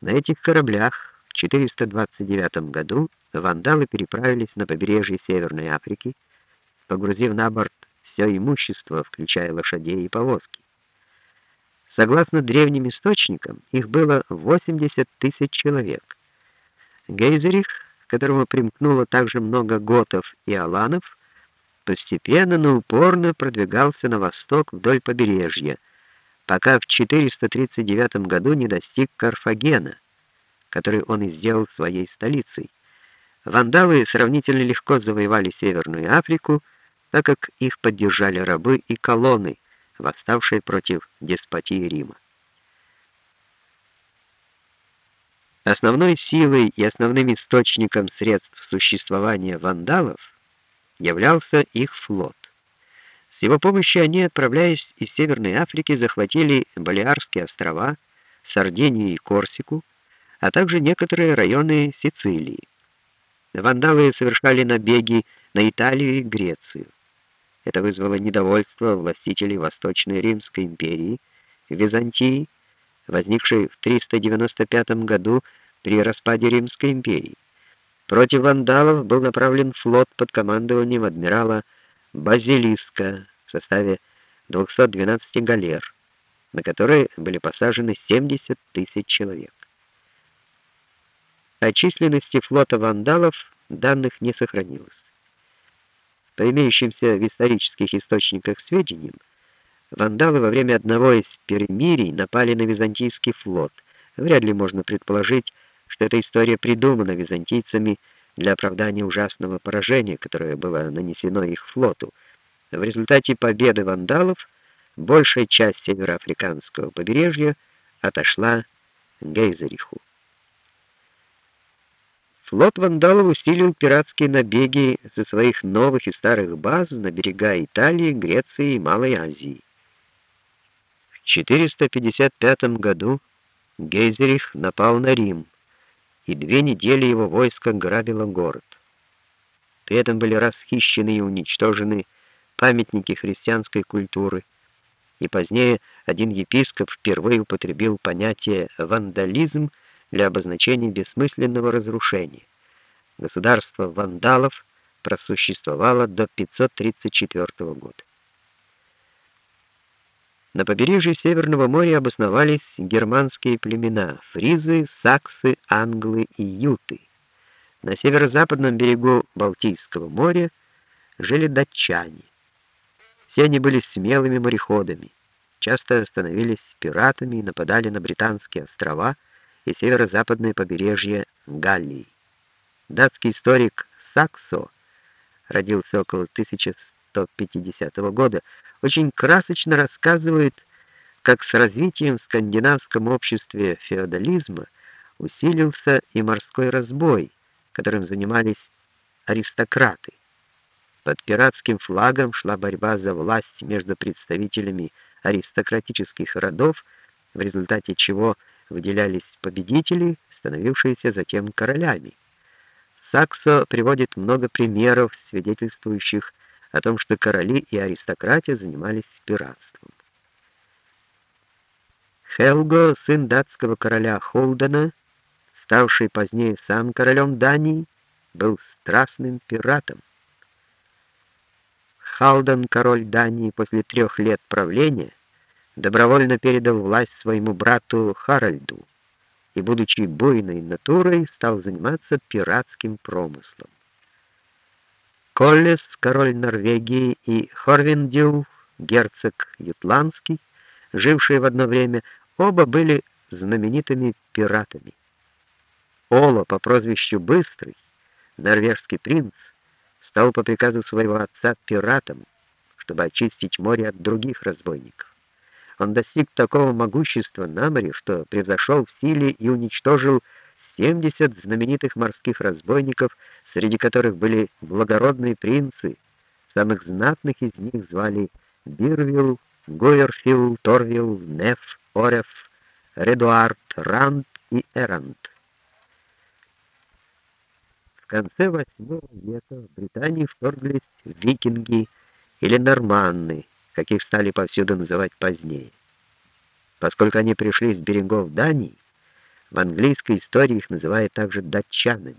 На этих кораблях в 429 году вандалы переправились на побережье Северной Африки, погрузив на борт все имущество, включая лошадей и повозки. Согласно древним источникам, их было 80 тысяч человек. Гейзерих, к которому примкнуло также много готов и аланов, постепенно, но упорно продвигался на восток вдоль побережья, пока в 439 году не достиг Карфагена, который он и сделал своей столицей. Вандалы сравнительно легко завоевали Северную Африку, так как их поддержали рабы и колонны, восставшие против деспотии Рима. Основной силой и основным источником средств существования вандалов являлся их флот. С его помощью они, отправляясь из Северной Африки, захватили Балиарские острова, Сардинию и Корсику, а также некоторые районы Сицилии. Вандалы совершали набеги на Италию и Грецию. Это вызвало недовольство властителей Восточной Римской империи, Византии, возникшей в 395 году при распаде Римской империи. Против вандалов был направлен флот под командованием адмирала Базилиска в составе 212 галер, на которые были посажены 70 тысяч человек. О численности флота вандалов данных не сохранилось. По имеющимся в исторических источниках сведениям, вандалы во время одного из перемирий напали на византийский флот. Вряд ли можно предположить, что эта история придумана византийцами для оправдания ужасного поражения, которое было нанесено их флоту. В результате победы вандалов большая часть североафриканского побережья отошла Гейзериху. Флот вандалов усилил пиратские набеги со своих новых и старых баз на берега Италии, Греции и Малой Азии. В 455 году Гейзерих напал на Рим и две недели его войско грабило город. При этом были расхищены и уничтожены памятники христианской культуры, и позднее один епископ впервые употребил понятие «вандализм» для обозначения бессмысленного разрушения. Государство вандалов просуществовало до 534 года. На побережье Северного моря обосновались германские племена — фризы, саксы, англы и юты. На северо-западном берегу Балтийского моря жили датчане. Все они были смелыми мореходами, часто становились пиратами и нападали на британские острова и северо-западное побережье Галлии. Датский историк Саксо родился около 1150 года, очень красочно рассказывает, как с развитием в скандинавском обществе феодализма усилился и морской разбой, которым занимались аристократы. Под пиратским флагом шла борьба за власть между представителями аристократических родов, в результате чего выделялись победители, становившиеся затем королями. Саксо приводит много примеров, свидетельствующих о том, что короли и аристократия занимались пиратством. Хелго, сын датского короля Холдена, ставший позднее сам королем Дании, был страстным пиратом. Халден, король Дании, после трех лет правления, добровольно передал власть своему брату Харальду и, будучи буйной натурой, стал заниматься пиратским промыслом. Коллес, король Норвегии, и Хорвиндил, герцог Ютландский, жившие в одно время, оба были знаменитыми пиратами. Оло по прозвищу Быстрый, норвежский принц, стал по приказу своего отца пиратом, чтобы очистить море от других разбойников. Он достиг такого могущества на море, что превзошел в силе и уничтожил 70 знаменитых морских разбойников, среди которых были благородные принцы. Самых знатных из них звали Бирвилл, Гойерфилл, Торвилл, Неф, Ореф, Редуард, Ранд и Эрант. Конце VIII века в Британии вторглись викинги или норманны, как их стали повсюду называть позднее. Поскольку они пришли с берегов Дании, В английской истории их называют также датчанами.